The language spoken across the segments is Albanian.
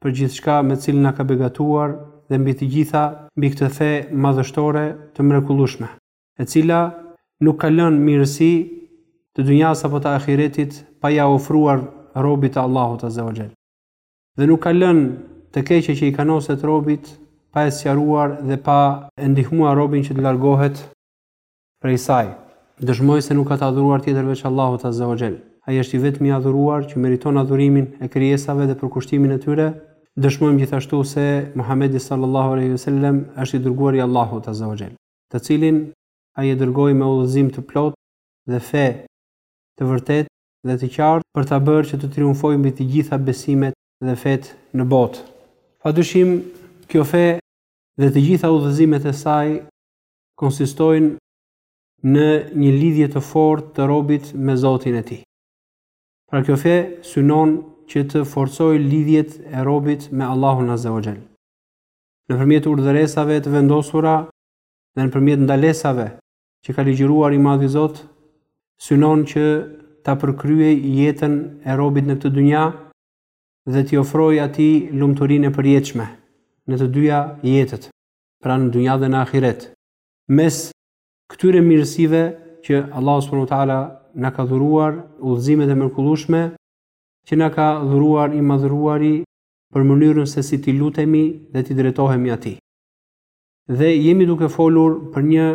për gjithçka me të cilën na ka begatuar dhe mbi të gjitha mbi këtë fe madhështore të mrekullueshme, e cila nuk ka lënë mirësi të dynjasë apo të ahiretit pa ia ofruar robit të Allahut azza wa jall. Dhe nuk ka lënë të keqe që i kanoset robit pa e sqaruar dhe pa e ndihmuar robin që të largohet prej saj, dëshmoj se nuk ka të adhuruar tjetër veç Allahut azza wa jall, Ai është i vetmi adhuruar që meriton adhurimin e krijesave dhe përkushtimin e tyre, dëshmojmë gjithashtu se Muhamedi sallallahu alejhi ve sellem është i dërguari i Allahut azza wa jall, të cilin Ai e dërgoi me udhëzim të plotë dhe fe të vërtetë dhe të qartë për ta bërë që të triumfojë mbi të gjitha besimet dhe fetë në botë. Padyshim, kjo fe dhe të gjitha udhëzimet e saj konsistojnë në një lidhje të fortë të robit me Zotin e tij. Pra kjo fe synon që të forcojë lidhjet e robit me Allahun Azza wa Jall. Nëpërmjet urdhëresave të vendosura dhe nëpërmjet ndalesave që ka ligjëruar i Madhi Zot, synon që ta përkryej jetën e robit në këtë dynja dhe t'i ofrojë atij lumturinë e përjetshme në të dyja jetët. pra në dynja dhe në ahiret. Mes këtyre mirësive që Allahu subhanahu wa taala na ka dhuruar, udhëzimet e mrekullueshme që na ka dhuruar i madhëruari për mënyrën se si t'i lutemi dhe t'i drejtohemi atij. Dhe jemi duke folur për një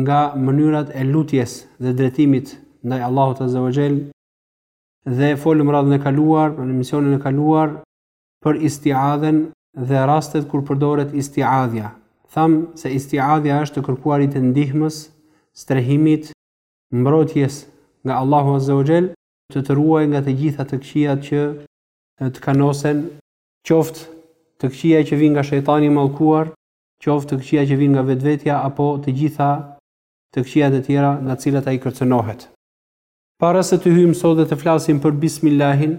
nga mënyrat e lutjes dhe drejtimit ndaj Allahut Azza wa Jell dhe folëm radhën e kaluar, pra në emisionin e kaluar, për istiadhen dhe rastet kur përdoret istiadhja. Thamë se istiadhja është të kërkuarit e ndihmës, strehimit, mbrojtjes nga Allahu Azza wa Jell, të të ruajë nga të gjitha të këqijat që të kanosen, qoftë të këqija që vijnë nga shejtani i mallkuar, qoftë të këqija që vijnë nga vetvetja apo të gjitha të këqijat e tjera nga të cilat ai kërcënohet. Para se të hyjmë sot dhe të flasim për Bismillahin,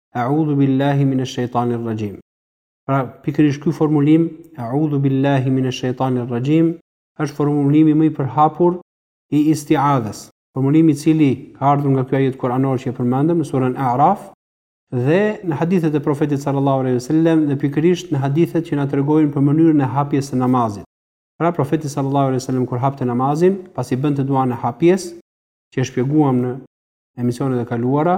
A'udhu billahi minash shejtani rrajim. Pra, pikërisht ky formulim, A'udhu billahi minash shejtani rrajim, është formulimi më i përhapur i istiadhës. Formulimi i cili ka ardhur nga ky ajet kuranor që e përmendëm në surën A'raf, dhe në hadithet e profetit sallallahu alaihi wasallam dhe pikërisht në hadithet që na tregojnë për mënyrën e hapjes së namazit. Pra profeti sallallahu alaihi wasallam kur hapte namazin, pasi bënte duan e hapjes, që e shpjeguam në emisionet e kaluara,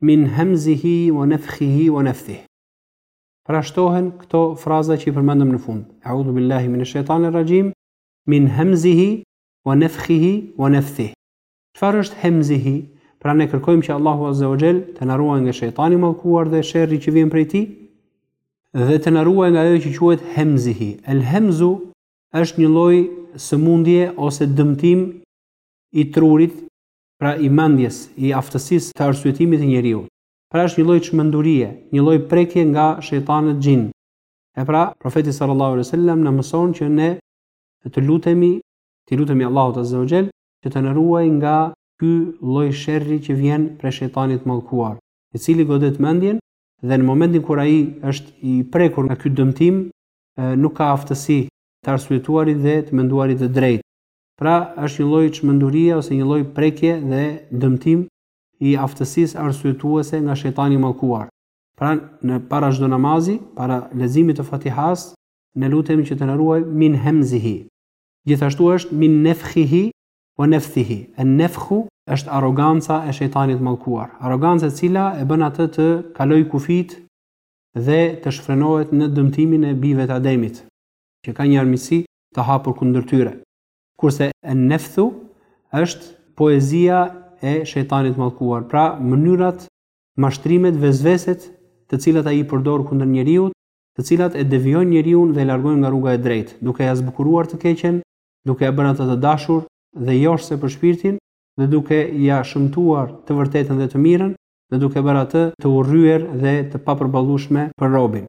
Min hamzihi wa nafkhihi wa nafthih. Pra shtohen këto fraza që i përmendëm në fund. A'udhu billahi min ash-shaytanir rajim. Min hamzihi wa nafkhihi wa nafthih. Çfarë është hemzihi? Pra ne kërkojmë që Allahu azza wa jall të na ruajë nga shejtani i mallkuar dhe sherri që vjen prej tij dhe të na ruajë nga ajo që quhet hemzihi. El hemzu është një lloj sëmundje ose dëmtim i trurit pra i mendjes, i aftësisë të arsyetimit të njeriut. Pra është një lloj çmendurie, një lloj prekje nga shejtanët xhinë. E pra, Profeti sallallahu alejhi ve sellem na mëson që ne të lutemi, t'i lutemi Allahut azza wa jall, që të na ruajë nga ky lloj sherri që vjen prej shejtanit të mallkuar, i cili godet mendjen dhe në momentin kur ai është i prekur nga ky dëmtim, nuk ka aftësi të arsyetuarit dhe të menduarit të drejtë. Pra, është një lloj çmendurie ose një lloj prekje dhe dëmtim i aftësisë arsyetuese nga shejtani i mallkuar. Pra, ne para çdo namazi, para leximit të Fatihas, ne lutemi që të na ruaj min hemzihi. Gjithashtu është min nefkhihi wa nefthihi. En nefkhu është arroganca e shejtanit të mallkuar, arrogancë e cila e bën atë të kalojë kufijtë dhe të shfrenohet në dëmtimin e bijve të Ademit, që ka një armiqësi të hapur kundër tyre. Kurse An-Nafthu është poezia e Shejtanit të Mallkuar, pra mënyrat, mashtrimet, vesveset të cilat ai i përdor kundër njeriut, të cilat e devijojnë njeriun dhe e largojnë nga rruga e drejtë, duke ia zbukuruar të keqen, duke e bërë atë të dashur dhe joshëse për shpirtin, dhe duke ia shëmtuar të vërtetën dhe të mirën, dhe duke bërë atë të urryer dhe të papërballueshme për robin.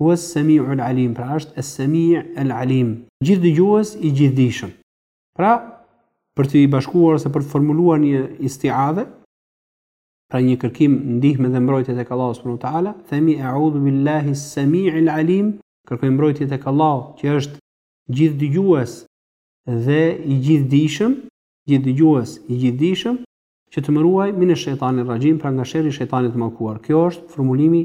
Huwes semi'ul alim, pra është es-semi' el alim. Gjithëdëgjues i gjithëdijshëm. Pra, për të i bashkuar ose për të formuluar një isti'adhe, pra një kërkim ndihme dhe mbrojtje tek Allahu subhanahu wa ta'ala, themi e'udhu billahi s-semi'il alim, kërkoj mbrojtje tek Allahu që është gjithëdëgjues dhe i gjithëdijshëm, gjithëdëgjues i gjithëdijshëm, që të më ruaj minesh-shejtanir-rajim, pra nga sherri i shejtanit të mallkuar. Kjo është formulimi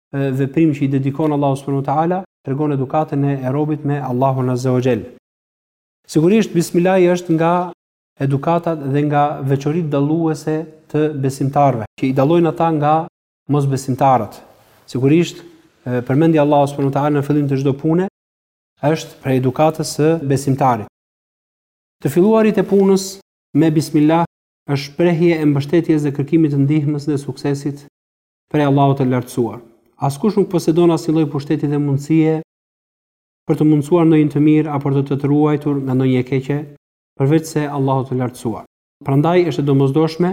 veprim që i dedikon Allahu subhanahu wa taala, tregon edukatën e robit me Allahun azza wa jall. Sigurisht bismillahi është nga edukatat dhe nga veçoritë dalluese të besimtarëve, që i dallojnë ata nga mosbesimtarët. Sigurisht përmendja e Allahut subhanahu wa taala në fillim të çdo pune është prej edukatës së besimtarit. Të filluarit e punës me bismillah është shprehje e mbështetjes dhe kërkimit të ndihmës dhe suksesit prej Allahut të Lartësuar. Askush nuk posedon asnjë lloj pushteti dhe mundësie për të mundësuar ndonjë të mirë apo të të të ruajtur nga ndonjë e keqe, përveçse Allahu të Lartësuar. Prandaj është e domosdoshme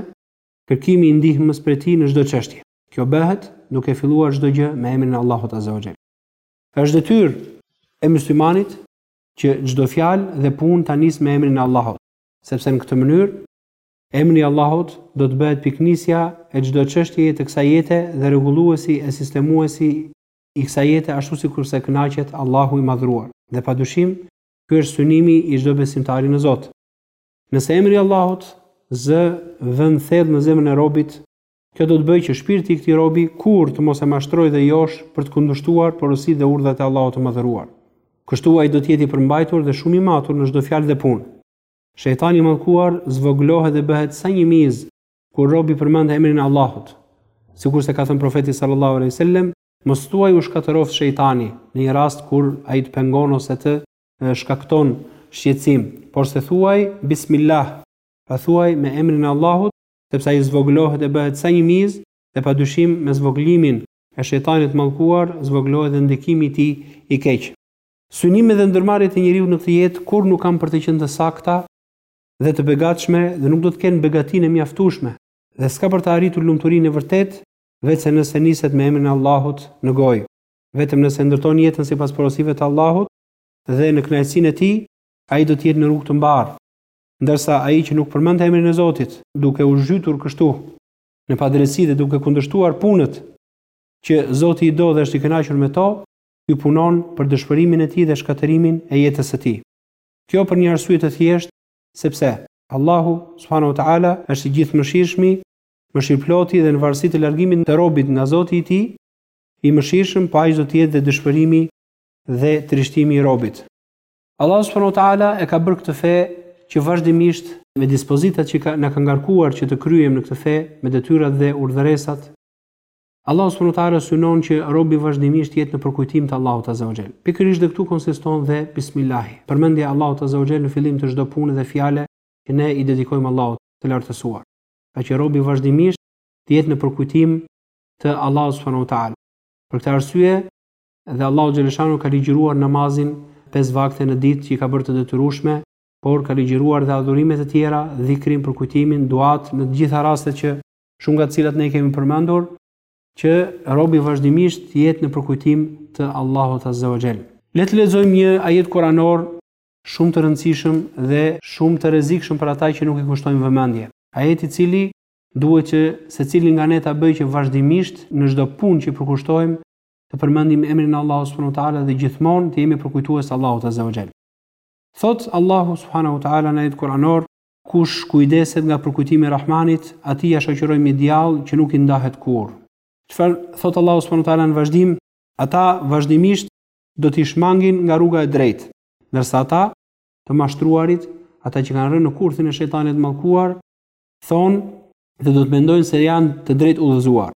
kërkimi i ndihmës prej Tij në çdo çështje. Kjo bëhet duke filluar çdo gjë me emrin e Allahut Azza wa Jell. Është detyrë e muslimanit që çdo fjalë dhe punë ta nisë me emrin e Allahut, sepse në këtë mënyrë Emri i Allahut do të bëhet pikënisja e çdo çështjeje të kësaj jete dhe rregulluesi e sistemuesi i kësaj jete ashtu sikurse kënaqet Allahu i Madhëruar. Dhe padyshim, ky është synimi i çdo besimtari në Zot. Nëse emri i Allahut zë vend thellë në zemrën e robit, kjo do të bëjë që shpirti i këtij robi kurrë të mos e mashtrojë dhe joshë për të kundërshtuar porositë dhe urdhrat e Allahut të Madhëruar. Kështu ai do të jetë i përmbajtur dhe shumë i matur në çdo fjalë dhe punë. Shejtani i mallkuar zvogëlohet dhe bëhet sa një mizë kur robi përmend emrin e Allahut. Sikurse ka thënë Profeti sallallahu alejhi wasallam, mos thuaj u shkatërroftë shejtani, në një rast kur ai të pengon ose të shkakton shqetësim, porse thuaj bismillah, pra thuaj me emrin e Allahut, sepse ai zvogëlohet dhe bëhet sa një mizë dhe padyshim me zvogëlimin e shejtanit të mallkuar zvogëlohet dhe ndikimi i tij i keq. Synimet dhe ndërmarrjet e njeriut në këtë jetë kurrë nuk kanë për të qenë të sakta dhe të begatshme dhe nuk do të kenë begatinë e mjaftueshme dhe s'ka për ta arritur lumturinë e vërtetë veçse nëse niset me emrin e Allahut në gojë. Vetëm nëse e ndërton jetën sipas porosive të Allahut dhe në kënaqësinë e Tij, ai do të jetë në rrugë të mbarë. Ndërsa ai që nuk përmend emrin e Zotit, duke u zhytur kështu në padrejtësi dhe duke kundërshtuar punët që Zoti i do dhe është i kënaqur me to, Ky punon për dëshpërimin e tij dhe shkatërrimin e jetës së tij. Kjo për një arsye të thjeshtë, sepse Allahu subhanahu wa ta'ala është i Gjithëmëshirshmi, Mëshirëploti dhe në varësi të largimit të robit nga Zoti i tij, i mëshirshëm, po aq do të jetë dhe dëshpërimi dhe trishtimi i robit. Allahu subhanahu wa ta'ala e ka bërë këtë fe që vazhdimisht me dispozitat që na ka ngarkuar që të kryejmë në këtë fe, me detyrat dhe urdhëresat, Allahu subhanahu wa taala synon që robi vazhdimisht të jetë në përkujtim të Allahut azza wa jall. Pikërisht dhe këtu konsiston dhe Bismillahi, përmendja e Allahut azza wa jall në fillim të çdo pune dhe fjale që ne i dedikojmë Allahut të Lartësuar. Pra që robi vazhdimisht të jetë në përkujtim të Allahut subhanahu wa taala. Për këtë arsye dhe Allahu xhaleshanu ka ligjëruar namazin pesë vakte në ditë që i ka bërë të detyrueshme, por ka ligjëruar dhe adhurimet e tjera, dhikrin, përkujtimin, duatë në të gjitha rastet që shumë nga të cilat ne i kemi përmendur, që robi vazhdimisht të jetë në përkujtim të Allahut Azza wa Jall. Le të lexojmë një ajet kuranor shumë të rëndësishëm dhe shumë të rrezikshëm për ata që nuk i kushtojnë vëmendje. Ajeti i cili duhet që secili nga ne ta bëjë që vazhdimisht në çdo punë që i përkushtojmë të përmendim emrin e Allahut subhanahu wa taala dhe gjithmonë të jemi përkujtues të Allahut azza wa jall. Thot Allahu subhanahu wa taala në ajet kuranor Kush kujdeset nga përkujtimi i Rahmanit, atij ia shoqërojmë një djall që nuk i ndahet kurrë. Çfarë thotë Allahu subhanahu wa ta'ala në vazhdim, Ata vazhdimisht do t'i shmangin nga rruga e drejtë, ndërsa ata, të mashtruarit, ata që kanë rënë në kurthin e Shejtanit të mallkuar, thonë dhe do të mendojnë se janë të drejtudhëzuar.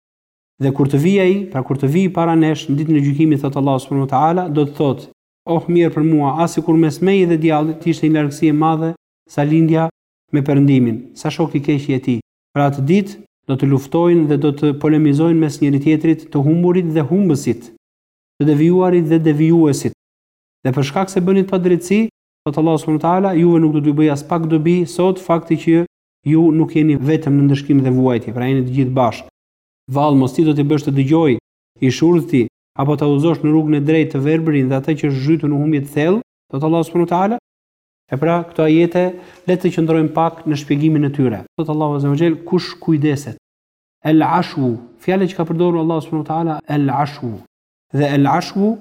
Dhe kur të vijë ai, pra kur të vijë para nesh në ditën e gjykimit, thotë Allahu subhanahu wa ta'ala, do të thotë, Oh, mjerë për mua, ah sikur mes meje dhe djallit të ishte një largësi e madhe, sa lindja me Perëndimin, sa shok i keq je ti. Pra atë ditë do të luftojnë dhe do të polemizojnë mes njëri-tjetrit të humburit dhe humbësit, të devijuarit dhe devijuesit. Dhe për shkak se bënit padrejtësi, thotë Allahu subhanahu wa taala, juve nuk do t'ju bëjë aspak dobi sot fakti që ju nuk jeni vetëm në ndëshkim dhe vuajtje, pra jeni të gjithë bashkë. Vallë mos ti do t'i bësh të dëgjojë, i shurdhti, apo ta udhëzosh në rrugën e drejtë të verbërin dhe atë që është zhytur në humbje të thellë, thotë Allahu subhanahu wa taala, E pra, këto ajete le të qëndrojmë pak në shpjegimin e tyre. Thot Allahu Azza wa Jell, kush kujdeset. El ashwu, fjala që ka përdorur Allahu subhanahu wa taala el ashwu. Dhe el ashwu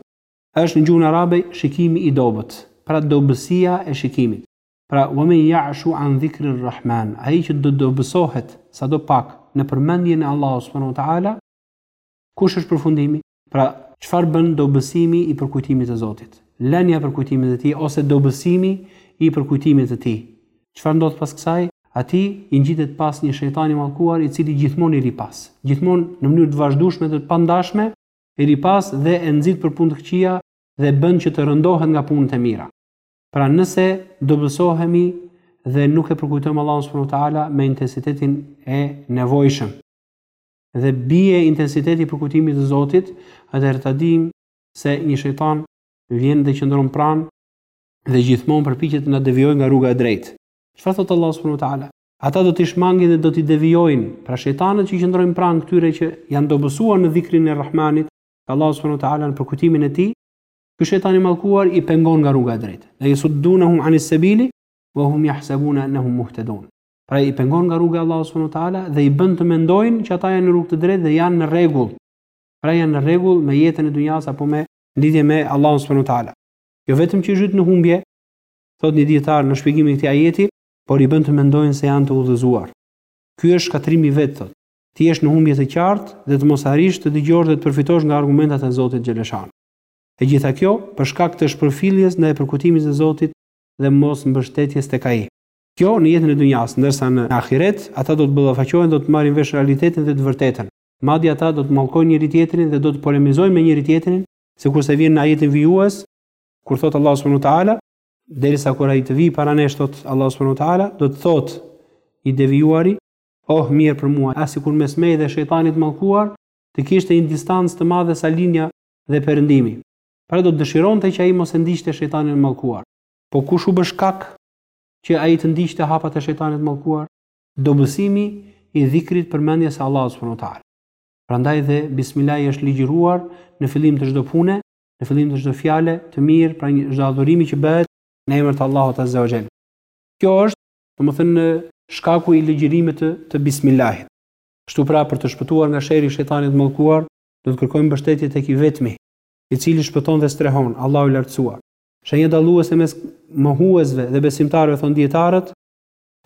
është në gjuhën arabe shikimi i dobët, pra dobësia e shikimit. Pra, wa men ya'shu an dhikri rahman ai që do dobësohet sado pak në përmendjen e Allahut subhanahu wa taala, kush është përfundimi? Pra, çfarë bën dobësimi i përkujtimit të Zotit? Lënia e përkujtimit të Tij ose dobësimi i përkujtimit të Tij. Çfarë ndodh pas kësaj? Atij i ngjitet pas një shejtan i mallkuar i cili gjithmonë i rri pas. Gjithmonë në mënyrë të vazhdueshme dhe të pandashme i rri pas dhe e nxit për punë të këqija dhe bën që të rëndohet nga punët e mira. Pra nëse dobësohemi dhe nuk e përkujtojmë Allahun subhanahu wa taala me intensitetin e nevojshëm. dhe bie intensiteti i përkujtimit të Zotit, atëherë ta dimë se një shejtan vjen dhe qëndron pranë dhe gjithmonë përpiqet të na devijojë nga rruga e drejtë. Çfarë thotë Allahu subhanahu wa taala? Ata do t'i shmangin dhe do t'i devijojnë, pra shejtanët që qëndrojnë pranë këtyre që janë dobësuar në dhikrin e Rahmanit, te Allahu subhanahu wa taala në përkujtimin e tij, ky shejtan i mallkuar i pengon nga rruga e drejtë. La yasuddunhum anis sabili wa hum yahsabuna annahum muhtadun. Pra i pengon nga rruga e Allahut subhanahu wa taala dhe i bën të mendojnë që ata janë në rrugë të drejtë dhe janë në rregull. Pra janë në rregull me jetën e dunjas apo me lidhje me Allahun subhanahu wa taala. Jo vetëm që i zhyt në humbje, thotë një dijetar në shpjegimin e këtij ajeti, por i bën të mendojnë se janë të udhëzuar. Ky është shkatërrimi i vetë, thotë. Të jesh në humbje të qartë dhe të mos arrish të dëgjosh dhe të përfitosh nga argumentat e Zotit Xheleshanuhu. E gjitha kjo për shkak të shpërfilljes ndaj përkujtimit të Zotit dhe mosmbështetjes tek ai. Kjo në jetën e dunjas, ndërsa në Ahiret, ata do të ballafaqohen, do të marrin vesh realitetin dhe të vërtetën. Madje ata do të mallkojnë njëri-tjetrin dhe do të polemizojnë me njëri-tjetrin, sikurse vjen në ajetin vijues, kur thotë Allahu subhanahu wa ta'ala, Derisa kur ai të vijë para nesh, thotë Allahu subhanahu wa ta'ala, do të thotë i devijuari, Oh, mirë për mua, ah sikur mes meje dhe shejtanit të mallkuar të kishte një distancë të madhe sa lindja dhe perëndimi. Pra do të dëshironte që ai mos e ndiqte shejtanin e mallkuar. Po kush u bë shkak që ai të ndiqte hapat e shejtanit të mallkuar, dobësimi i dhikrit përmendjes së Allahut subhanahu wa taala. Prandaj dhe bismillahi është ligjëruar në fillim të çdo pune, në fillim të çdo fjale të mirë, pranë çdo adhurimi që bëhet në emër të Allahut azza wa jall. Kjo është, domethënë, shkaku i ligjërimit të, të bismillahit. Kështu pra për të shpëtuar nga sherri i shejtanit të mallkuar, do të kërkojmë mbështetje tek i vetmi, i cili shpëton dhe strehon, Allahu i lartësuar. Shenja dalluese mes mohuesve dhe besimtarëve thonë dijetarët,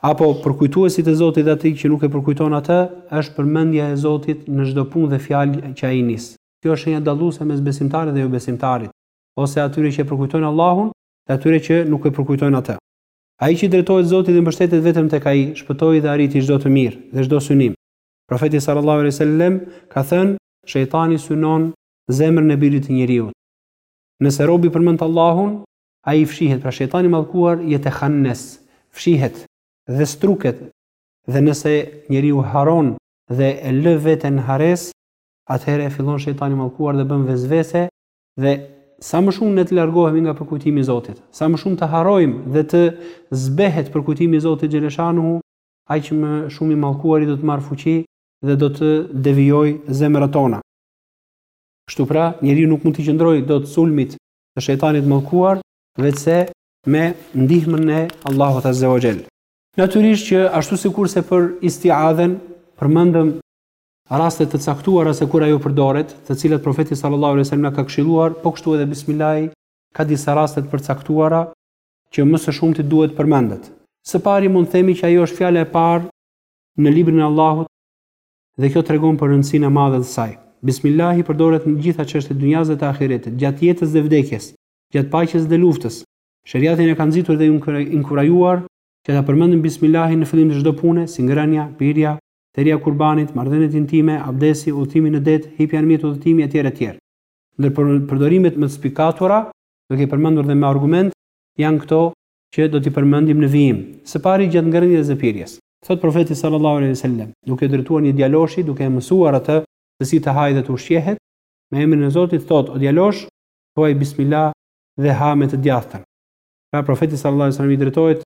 apo përkujtuesit të Zotit dhe atij që nuk e përkujton atë, është përmendja e Zotit në çdo punë dhe fjalë që ai nis. Kjo është shenja dalluese mes besimtarit dhe jobesimtarit, ose atyre që e përkujtojnë Allahun dhe atyre që nuk e përkujtojnë atë. Ai që i drejtohet Zotit dhe mbështetet vetëm tek Ai, shpëtoi dhe arriti çdo të mirë dhe çdo synim. Profeti sallallahu alejhi we sellem ka thënë, Shejtani synon zemrën e birit të njeriut. Nëse robi përmend Allahun, ai fshihet, pra shejtani i mallkuar jetehannes, fshihet dhe struket, dhe nëse njeriu harron dhe e lë veten në harresë, atëherë fillon shejtani i mallkuar dhe bën vesvese dhe sa më shumë ne të largohemi nga përkujtimi i Zotit, sa më shumë të harrojmë dhe të zbehet përkujtimi i Zotit xheleshanuhu, aq më shumë i mallkuari do të marrë fuqi dhe do të devijojë zemrat tona. Kështu pra, njeriu nuk mund t'i qëndrojë dot sulmit të shejtanit të mallkuar, veçse me ndihmën e Allahut Azza wa Jall. Natyrisht që ashtu sikurse për istiadhen përmendëm raste të caktuara se kur ajo përdoret, të cilat profeti sallallahu alaihi wasallam na ka këshilluar, po kështu edhe bismillahi ka disa raste të përcaktuara që më së shumti duhet të përmendet. Së pari mund të themi që ajo është fjala e parë në librin e Allahut Dhe kjo tregon për rëndësinë e madhe të saj. Bismillahi përdoret në të gjitha çështjet e dunjas dhe të ahiretit, gjatë jetës dhe vdekjes, gjatë paqes dhe luftës. Sheriati na ka nxitur dhe inkurajuar që ta përmendim Bismillahin në fillim të çdo pune, si ngrënia, pirja, therja e kurbanit, marrëdhëniet intime, abdesi, udhëtimi në det, hipja në mjet udhëtimi etj etj. Ndër përdorimet më të spikatura, duke i përmendur dhe me argument, janë këto, që do t'i përmendim në vijim, së pari gjatë ngrënies dhe pirjes. Thotë Profeti sallallahu alejhi ve sellem, duke iu drejtuar një djaloshi, duke e mësuar atë se si të hajë dhe të ushqehet, Me emrin e Zotit, thotë, o djalosh, thuaj bismila dhe ha me të djathtën. Pra, Profeti sallallahu alejhi ve sellem i drejtohet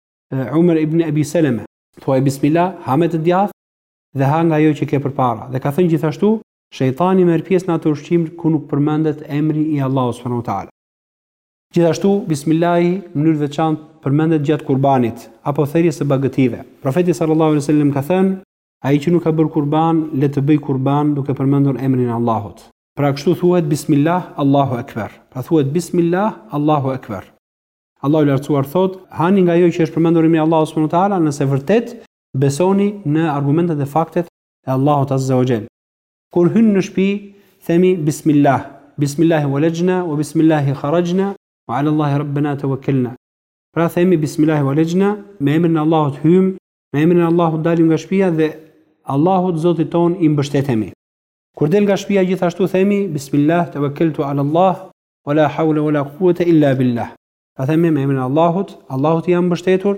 Umer ibn Ebi Seleme, Thuaj bismila, ha me të djathtë dhe ha nga ajo që ke përpara. Dhe ka thënë gjithashtu, Shejtani merr pjesë në atë ushqim ku nuk përmendet emri i Allahut subhanehu ve teala. Gjithashtu, bismillahi në mënyrë të veçantë përmendet gjatë kurbanit apo therjes së bagëtive. Profeti sallallahu alejhi ve sellem ka thënë, ai që nuk ka bërë kurban, le të bëjë kurban duke përmendur emrin e Allahut. Pra kështu thuhet bismillah Allahu ekber. Pra thuhet bismillah Allahu ekber. Allahu i lartësuar thotë, hani nga ajo që është përmendur emri i Allahut subhanahu wa taala, nëse vërtet besoni në argumentet dhe faktet e Allahut azza wa jall. Kur hyn në shpi, themi Bismillah, Bismillahi walajna wa Bismillahi kharajna wa ala Allahi rabbena tawakkalna. Pra themi Bismillahi walajna, me emrin e Allahut hyjmë, me emrin e Allahut dalim nga shpia dhe Allahut Zotit tonë i mbështetemi. Kur del nga shpia gjithashtu themi Bismillah tawakkaltu ala Allah wa la hawla wa la quwwata illa billah. Pra themi me emrin e Allahut, Allahut i jam mbështetur,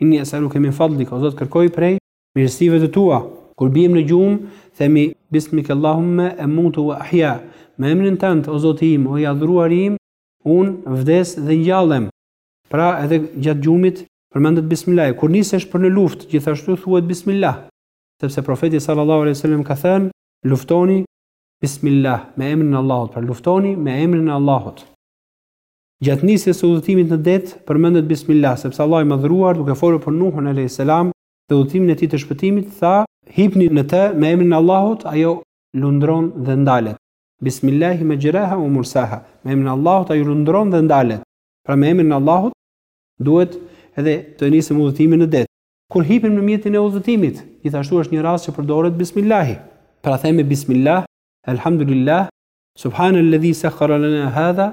Inni es'aluke min fadlik, o Zot kërkoj prej mirësive të tua. Kur biem në gjumë, themi Bismike Allahumme emutu wa ahja, me emrin tënd, o Zoti im, o i adhuruari im, unë vdes dhe ngjallem. Pra edhe gjatë gjumit përmendet Bismillahi. Kur nisesh për në luftë, gjithashtu thuhet Bismillah, sepse Profeti sallallahu alejhi ve sellem ka thënë, Luftoni Bismillah, me emrin e Allahut, pra luftoni me emrin e Allahut. Gjatë nisjes së udhëtimit në det, përmendet Bismillah, sepse Allahu i Madhëruar, duke folur për Nuhun alejhi selam dhe udhëtimin e tij të shpëtimit, tha, Hipni në të me emrin e Allahut, ajo lundron dhe ndalet, Bismillahi majraha wa mursaha, me emrin e Allahut ajo lundron dhe ndalet. Pra me emrin e Allahut duhet edhe të nisim udhëtimin në det. Kur hipim në mjetin e udhëtimit, gjithashtu është një rast që përdoret Bismillahi. Pra themi Bismillah, Elhamdulillah, Subhanalladhi sakhkhara lana hadha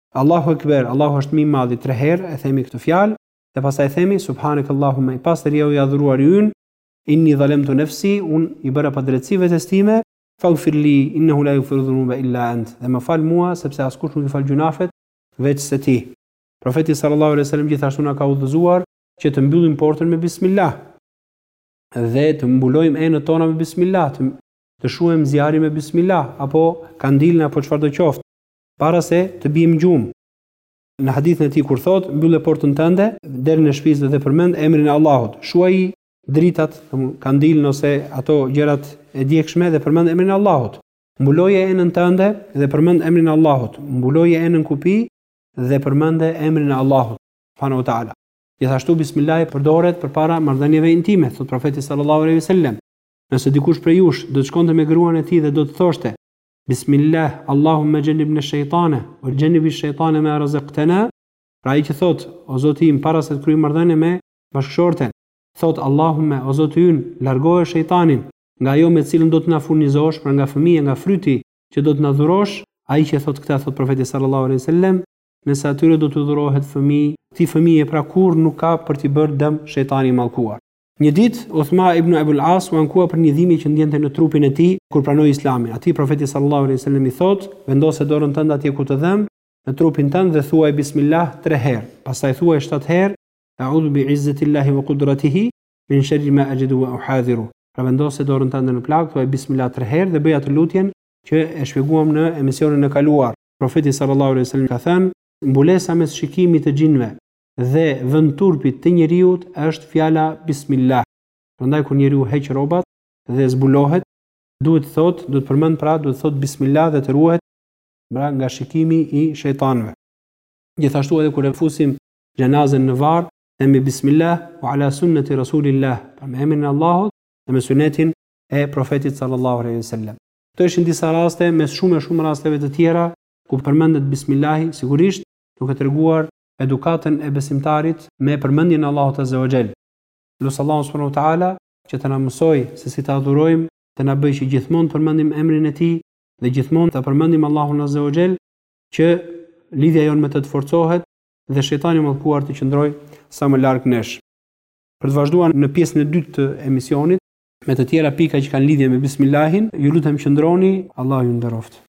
Allahu Ekber, Allahu është mi madhi tre herë, e themi këtë fjalë, dhe pastaj themi, subhanakallahumma i pastër je o i adhuruari ynë, inni dhalemtu nefsi, unë i bëra padrejtësi vetes time, faghfir li, innehu la jaghfiru dhunube illa ent, dhe më fal mua, sepse askush nuk i fal gjynahet, veç se ti. Profeti sallallahu alaihi wasallam gjithashtu na ka udhëzuar që të mbyllim portën me bismillah dhe të mbulojmë enët tona me bismillah, të, të shuajmë zjarrin me bismillah apo kandilin apo çfarë do qoftë. para se të biem në gjumë. Në hadithin e tij kur thotë, mbylle portën tënde, derën e shtëpisë dhe përmend emrin e Allahut. Shuaji dritat, kandilin ose ato gjërat e djegshme dhe përmend emrin e Allahut. Mbuloje enën tënde dhe përmend emrin e Allahut. Mbuloje enën kupi dhe përmende emrin e Allahut. Subhanahu wa taala. Gjithashtu bismillah përdoret përpara marrëdhënieve intime, thotë profeti sallallahu alejhi ve sellem. Nëse dikush prej jush do të shkonte me gruan e tij dhe do të thoshte: Bismillah, Allahumma jannibna ash-shaytana wa jannibi ash-shaytana ma razaqtana. Pra ai që thotë, o Zoti im, para se të kryejë marrëdhënie me bashkëshorten, thotë Allahumma, o Zoti ynë, largoje shejtanin nga ajo me të cilën do të na furnizosh, pra nga fëmija, nga fryti që do të na dhurosh. Ai që thotë këtë, thotë profeti sallallahu alaihi wasallam, nëse atyre do t'u dhurohet fëmijë, këtij fëmije pra kurrë nuk ka për t'i bërë dëm shejtani i mallkuar. Një ditë, Uthman ibn Ebul As u ankua për një dhimbje që ndiente në trupin e tij kur pranoi Islamin. Atij profeti sallallahu alaihi wasallam i thotë, "Vendose dorën tënde atje ku të dhemb, në trupin tënd dhe thuaj bismillah tre herë. Pastaj thuaj shtatë herë, A'udhu bi izzatillahi wa qudratihi min sharri ma ajidu wa uhadhiru." Pra vendose dorën tënde në plagë, thuaj bismillah tre herë dhe bëje atë lutjen që e shpjeguam në emisionin e kaluar. Profeti sallallahu alaihi wasallam ka thënë, "Mbulesa mes shikimit të xhinve dhe vendturpit të njeriut është fjala bismillah. Prandaj kur njeriu heq rrobat dhe zbulohet, duhet të thotë, duhet të përmend pra, duhet të thotë bismillah dhe të ruhet pra nga shikimi i shejtanëve. Gjithashtu edhe kur e fusim xhenazen në varr, themi bismillah wa ala sunnati rasulillah, pra me emrin e Allahut dhe me sunetin e profetit sallallahu alaihi wasallam. Këto ishin disa raste mes shumë e shumë rasteve të tjera ku përmendet bismillahi, sigurisht duke treguar edukatën e besimtarit me përmendjen e Allahut Azza wa Jall. Lus Allahun Subhanahu ue Teala që të na mësojë se si ta adhurojmë, të na bëjë që gjithmonë të përmendim emrin e Tij dhe gjithmonë ta përmendim Allahun Azza wa Jall që lidhja jonë me të të forcohet dhe shejtani i mallkuar të qëndrojë sa më larg nesh. Për të vazhduar në pjesën e dytë të emisionit, me të tjera pika që kanë lidhje me Bismillahin, ju lutem qëndroni, Allahu ju nderoftë.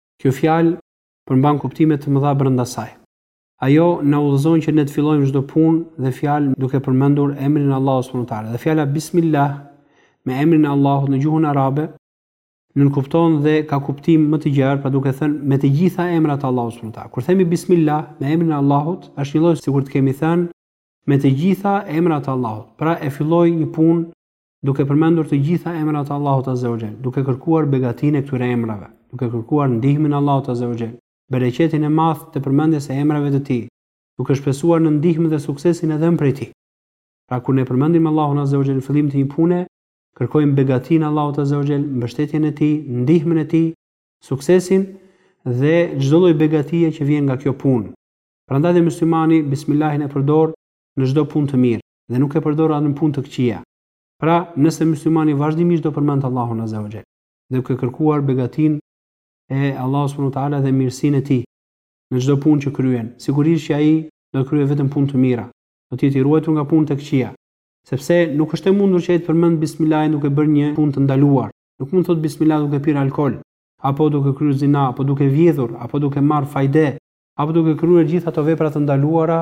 Kjo fjalë përmban kuptime të mëdha brenda saj. Ajo na udhëzon që ne të fillojmë çdo punë dhe fjalë duke përmendur emrin e Allahut subhanuhu teala. Dhe fjala Bismillah, me emrin e Allahut në gjuhën arabe, nënkupton dhe ka kuptim më të gjerë, pra duke thënë me të gjitha emrat e Allahut subhanuhu teala. Kur themi Bismillah, me emrin e Allahut, është njëlloj sikur të kemi thënë me të gjitha emrat e Allahut. Pra e filloj një punë duke përmendur të gjitha emrat e Allahut Azze o Xhel, duke kërkuar begatinë e këtyre emrave, duke kërkuar ndihmën e Allahut Azze o Xhel, bereqetin e madh të përmendjes së emrave të Tij, duke shpresuar në ndihmën dhe suksesin e dhënë prej Tij. Pra kur ne përmendim Allahun Azze o Xhel në fillim të një pune, kërkojmë begatinë e Allahut Azze o Xhel, mbështetjen e Tij, ndihmën e Tij, suksesin dhe çdo lloj begatie që vjen nga kjo punë. Prandaj dhe myslimani Bismillahin e përdor në çdo punë të mirë. dhe nuk e përdor atë në punë të këqija. Pra, nëse myslimani vazhdimisht do përmend Allahun Azza wa Jall, dhe duke kërkuar begatinë e Allahut Subhanu wa Ta'ala dhe mirësinë e Tij në çdo punë që kryen, sigurisht që ai do të kryejë vetëm punë të mira, do të jetë i ruajtur nga punët e këqija. Sepse nuk është e mundur që ai të përmendë Bismillahin duke bërë një punë të ndaluar. Nuk mund të thotë Bismillah duke pirë alkool, apo duke kryer zina, apo duke vjedhur, apo duke marrë fajde, apo duke kryer gjithë ato vepra të ndaluara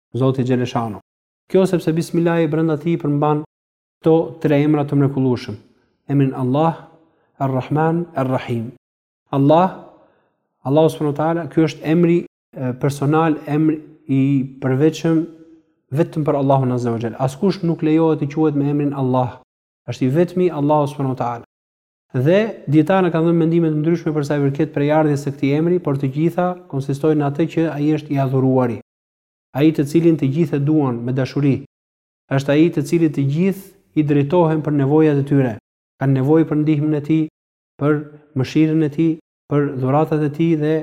Zoti Xheleshanu. Kjo sepse Bismillahi brenda tij përmban këto tre emra të mrekullueshëm, emrin Allah, Ar-Rahman, Ar-Rahim. Allah, Allahu subhanahu wa taala, ky është emri personal, emri i përveçëm vetëm për Allahun azza wa jall. Askush nuk lejohet të quhet me emrin Allah. Është i vetmi Allahu subhanahu wa taala. Dhe dietarë kanë dhënë mendime të ndryshme për sa i përket prejardhjes së këtij emri, por të gjitha konsistojnë në atë që ai është i adhuruari. Ai të cilin të gjithë e duan me dashuri, është ai të cilit të gjithë i drejtohen për nevojat e tyre, kanë nevojë për ndihmën e tij, për mëshirën e tij, për dhuratat e tij dhe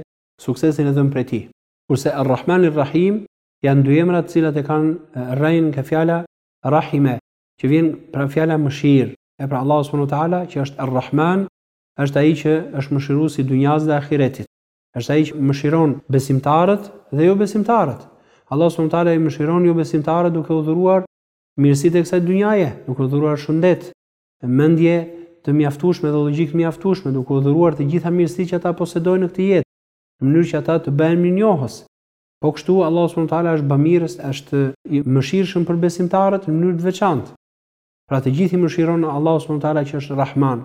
suksesin e dhënë prej tij. Kurse Ar-Rahman Ir-Rahim janë dy emra të cilat e kanë rrënjën nga fjala Rahime, që vjen pra fjala mëshirë, e pra Allahu subhanahu wa taala që është Ar-Rahman është ai që është mëshirues i dynjasë dhe ahiretit. Është ai që mëshiron besimtarët dhe jobesimtarët. Allah subhanahu taala i mëshiron jobesimtarët duke u dhuruar mirësitë e kësaj dynjaje, duke u dhuruar shëndet, mendje të mjaftueshme dhe logjikë të mjaftueshme, duke u dhuruar të gjitha mirësitë që ata posedojnë në këtë jetë, në mënyrë që ata të bëhen mirënjohës. Po kështu Allah subhanahu taala është bamirës, është i mëshirshëm për besimtarët në mënyrë të veçantë. Pra të gjithë i mëshiron Allah subhanahu taala që është Rahman,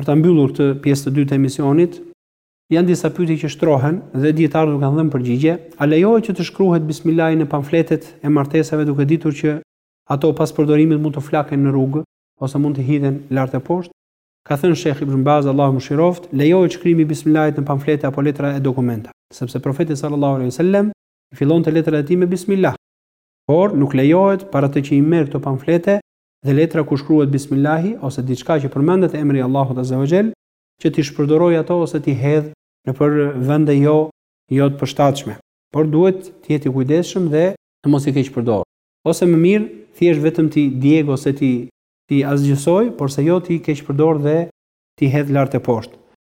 Për ta mbyllur këtë pjesë të dytë të emisionit, janë disa pyetje që shtrohen dhe dietarët u kanë dhënë përgjigje, a lejohet që të shkruhet bismillahi në pamfletet e martesave duke ditur që ato pas përdorimit mund të flaken në rrugë ose mund të hidhen lart e poshtë? Ka thënë Shejh Ibn Baz, Allahu e mëshiroftë, lejohet shkrimi i bismillahit në pamflete apo letra e dokumenta, sepse profeti sallallahu alaihi wasallam i fillonte letrat e tij me bismillah. Por nuk lejohet për atë që i merr këto pamflete dhe letra ku shkruhet bismillahi ose diçka që përmendet emri i Allahut azza wa xhel, që t'i shpërdorojë ato ose t'i hedhë nëpër vende jo jo të përshtatshme. Por duhet të jetë i kujdesshëm dhe të mos i keqpërdorë. Ose më mirë thjesht vetëm t'i djegë ose t'i t'i asgjësojë, porse jo t'i keqpërdorë dhe t'i hedhë lart e poshtë.